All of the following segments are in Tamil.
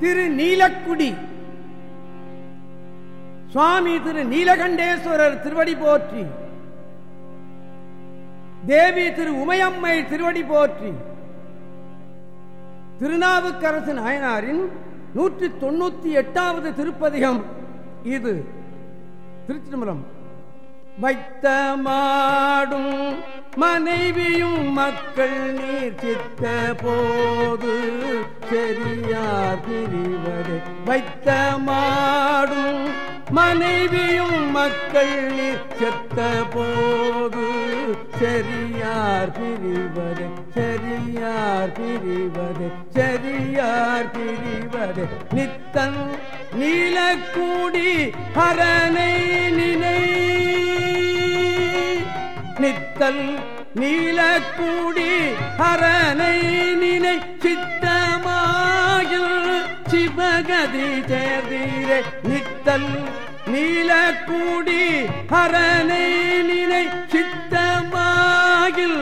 திரு நீலக்குடி சுவாமி திரு நீலகண்டேஸ்வரர் திருவடி போற்றி. தேவி திரு உமையம்மை திருவடி போற்றி. திருநாவுக்கரசு நாயனாரின் நூற்றி தொண்ணூத்தி எட்டாவது திருப்பதிகம் இது. திருச்சிதம்பரம் வைத்த மாடும் மனைவியும் மக்கள் நீர் சித்த போது செரியார் பிரிவது. வைத்த மாடும் மனைவியும் மக்கள் நீர் செத்த போது செரியார் பிரிவது. செரியார் பிரிவது. செரியார் பிரிவது. நித்தன் நீலக்கூடி ஹரனை நினை நித்தல் நீலக்கூடி ஹரனை நினை சித்தமாயில் சிவகதி சேர்ந்தீரே நித்தல் நீலக்கூடி ஹரனை நினை சித்தமாயில்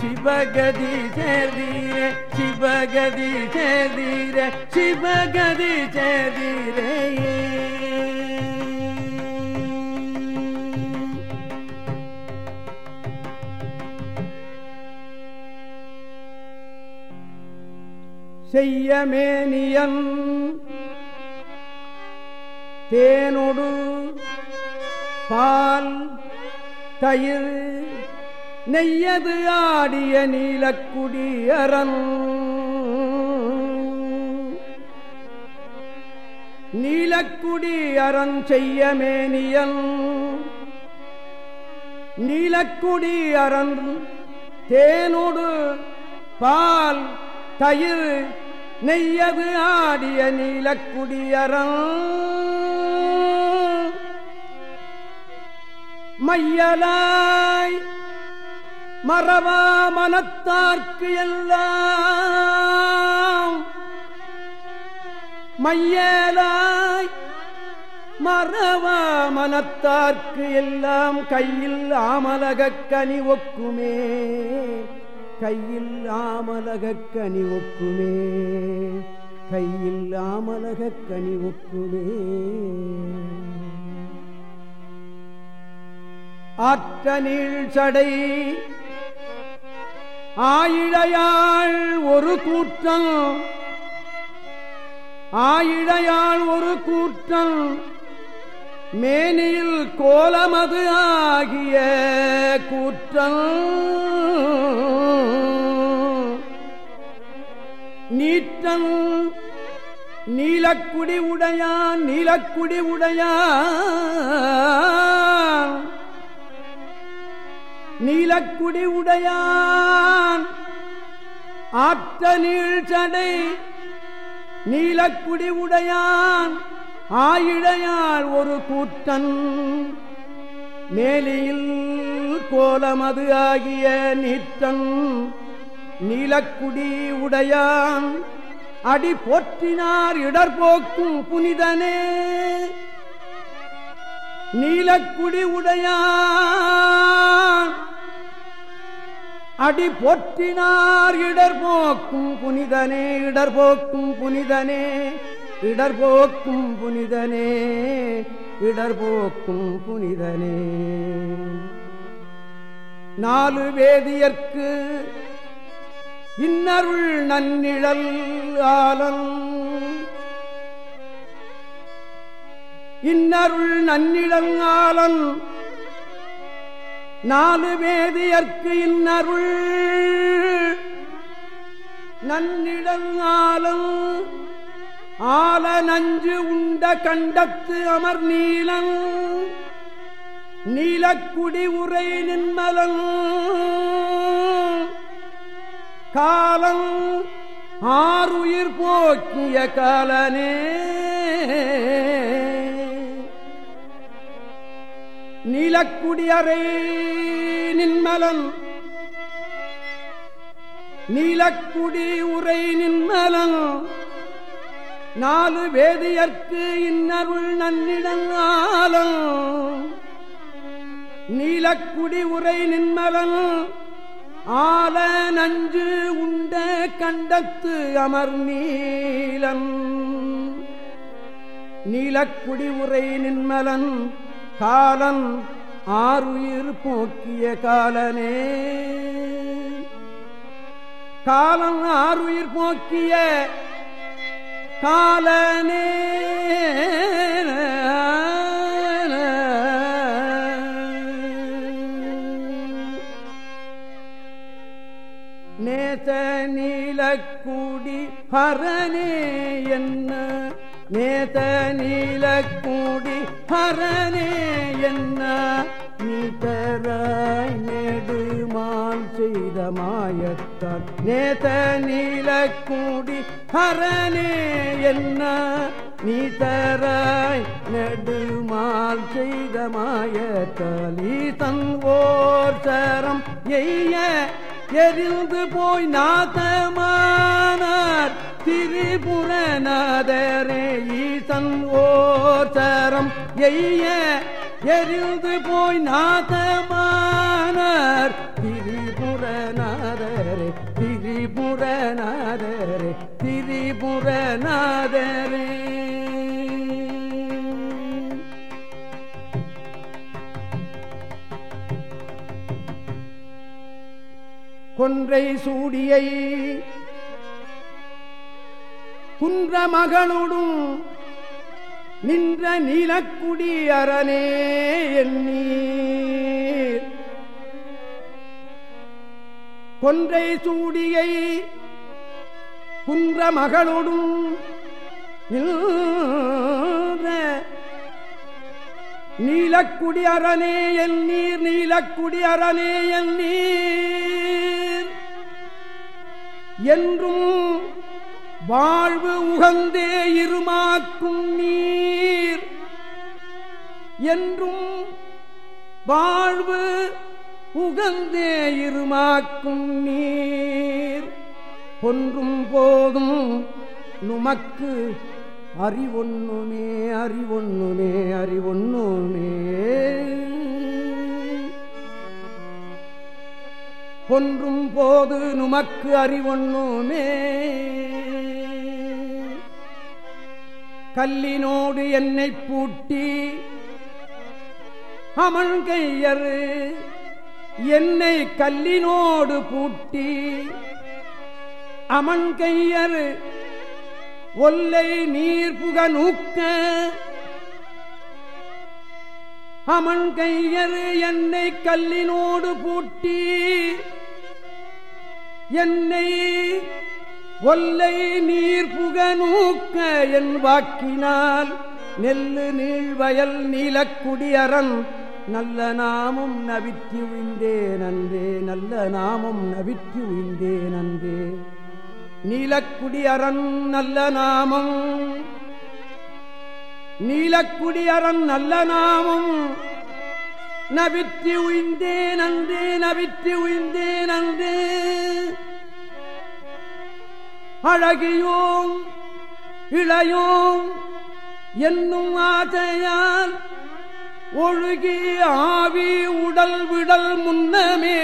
சிவகதி சேர்ந்தீரே சிவகதி சேர்தீரே. சிவகதி சேர்ந்தீரே செய்யமேனியன். தேனொடு பால் தயிர் நெய்யது ஆடிய நீலக்குடி அரண். நீலக்குடி அரண் செய்யமேனியன். நீலக்குடி அரண் தேனோடு பால் தயிர் நெய்யது ஆடிய நீலக்குடியறம் மையலாய் மறவா மனத்தார்க்கு எல்லாம். மையலாய் மரவா மனத்தார்க்கு எல்லாம். கையில் ஆமலகக்கனி ஒக்குமே. கையில் ஆமலகக் கனி ஒக்குமே கையில் ஆமலகக் கனி ஒக்குமே ஆற்ற நீள் சடை ஆயிழையாள் ஒரு கூட்டம் ஆயிழையாள் ஒரு கூட்டம் மேனியில் கோலமது ஆகிய கூற்றம். நீட்டம் நீலக்குடி உடையான் நீலக்குடி உடையான் நீலக்குடி உடையான். ஆற்ற நீழ்ச்சடை நீலக்குடி உடையான். ஆயிழையார் ஒரு கூட்டன் மேலியில் கோலமது ஆகிய நீற்றன் நீலக்குடி உடையான் அடி போற்றினார் இடர்போக்கும் புனிதனே. நீலக்குடி உடையான் அடி போற்றினார் இடர்போக்கும் புனிதனே இடர்போக்கும் புனிதனே இடர்போக்கும் புனிதனே இடர்போக்கும் புனிதனே. நாலு வேதியர்க்கு இன்னருள் நன்னிழல் ஆலன். இன்னருள் நன்னிழல் ஆலன். நாலு வேதியர்க்கு இன்னருள் நன்னிடல் ஆலம் ஆல நஞ்சு உண்ட கண்டத்து அமர் நீலன். நீலக்குடி உரை நின்மலம் காலங் ஆறுயிர் போக்கிய காலனே. நீலக்குடியறை நின்மலன் நீலக்குடி உரை நின்மலன் நாலு வேதியற்கு இன்னருள் நன்னிடங்காலம் நீலக்குடி உரை நின்மலன் ஆல நஞ்சு உண்ட கண்டத்து அமர் நீலம் நீலக்குடி உரை நின்மலன் காலன் ஆறுயிர் போக்கிய காலனே. காலம் ஆறுயிர் போக்கிய காலனே. நேச நீலக்கூடி ஹரணே என்ன? நேத நீலக்கூடி ஹரணே என்ன? நீதராய் நெடுமால் செய்த மாயத்தால் நேத நீலக்கூடி ஹரணே என்ன? நீதராய் நெடுமால் செய்த மாயத்தால். தன் ஓர் சரம் எய்ய எரிந்து போய் நாதமானார் திரிபுரநாதரே ஈசன் ஓசரம் எய்ய. எரிந்து போய் நாதமானார் திரிபுரநாதரே கொன்றை சூடியை குன்ற மகளோடும் நின்ற நீலக்குடி அரணே எண்ணீர். கொன்றை சூடியை குன்ற மகளோடும் நீலக்குடி அரணே என் நீர் நீலக்குடி அரணே என் நீர் என்றும் வாழ்வு உகந்தே இருமாக்கும் நீர். என்றும் வாழ்வு உகந்தே இருமாக்கும் நீர். ஒன்றும் போதும் நுமக்கு அறிவொன்னுமே அறிவொன்னுமே அறிவொன்னுமே கொன்றும் போது நுமக்கு அறிவொண்ணுமே. கல்லினோடு என்னை பூட்டி அமன் கையரு என்னை கல்லினோடு பூட்டி அமன் கையரு ஒல்லை நீர் புக நூக்க அமன் கையரு என்னை கல்லினோடு பூட்டி என்னை ஒல்லை நீர் புகநூக்க என் வாக்கினால் நெல்லு நீழ்வயல் நீலக்குடியரன் நல்ல நாமும் நவித்தி உய்ந்தே நன்றே நல்ல நாமும் நவித்தி உய்ந்தே நன்றே. நீலக்குடியரன் நல்ல நாமம் நீலக்குடியரன் நல்ல நாமம் நவிற்றி உய்ந்தே அன்று நவிற்றி உய்ந்தே அன்று. அழகியோம் இளையோம் என்னும் ஆசையால் ஒழுகி ஆவி உடல் விடல் முன்னமே.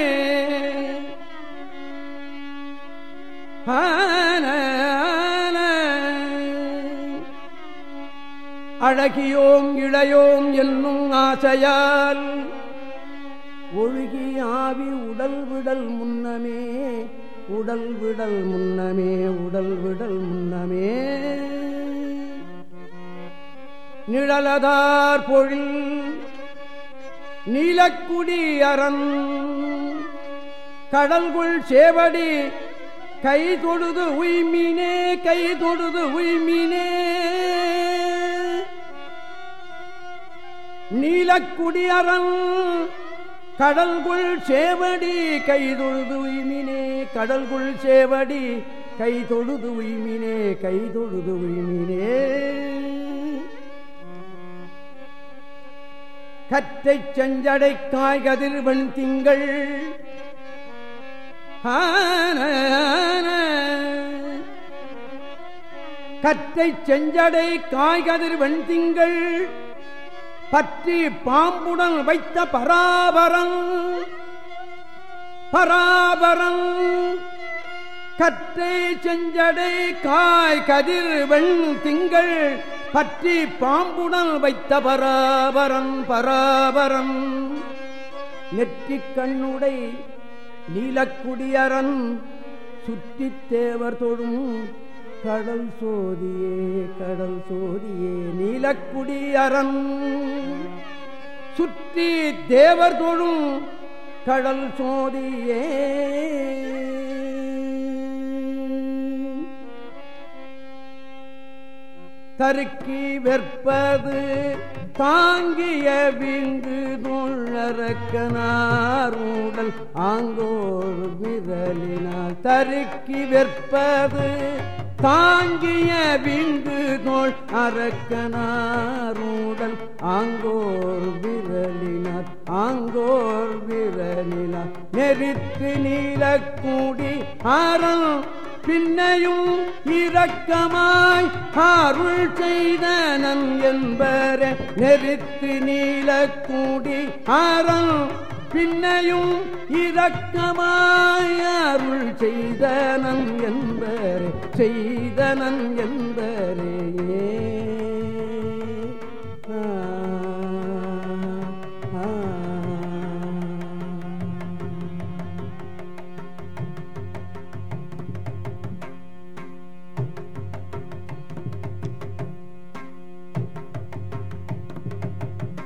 அழகியோம் இளையோம் என்னும் ஆசையால் ஒழுகி ஆவி உடல் விடல் முன்னமே உடல் விடல் முன்னமே உடல் விடல் முன்னமே. நிழலதார் பொழில் நீலக்குடி அரண் கடல்குள் சேவடி கை தொழுது உய்மீனே கை தொழுது உய்மீனே நீலக்குடி கடல்குள் சேவடி கை தொழுது உய்மினே கடல்குள் சேவடி கை தொழுது உய்மினே கை தொழுது உய்மினே. கற்றை செஞ்சடை காய் கதிர்வன் திங்கள் கற்றை செஞ்சடை காய் கதிர்வன் திங்கள் பற்றி பாம்புடன் வைத்த பராபரம். பராபரம். கற்றை செஞ்சடை காய் கதிர் வெண் திங்கள். பற்றி பாம்புடன் வைத்த பராபரம் பராபரம். நெற்றிக் கண்ணுடை நீலக்குடியரன் சுற்றித் தேவர் தொழும் கடல் சோதியே கடல் சோதியே நீலக்குடியரன் சுற்றி தேவர் தொழும் கடல் சோதியே. தருக்கி வெற்பது தாங்கிய விங்கு தொழறக்கனாருடல் ஆங்கோர் விரலினால் தருக்கி வெற்பது தாங்கிய விங்கு தோல் அரக்கனாரூடல் ஆங்கோர் விரலினார் ஆங்கோர் விரலினார். நெறித்து நீலக்கூடி ஆரம் பின்னையும் இரக்கமாய் அருள் செய்தனன் என்பர. நெறித்து நீலக்கூடி அறம் பின்னையும் இரக்கமாய் அருள் செய்தனன் என்பரே செய்தனன் என்பரே.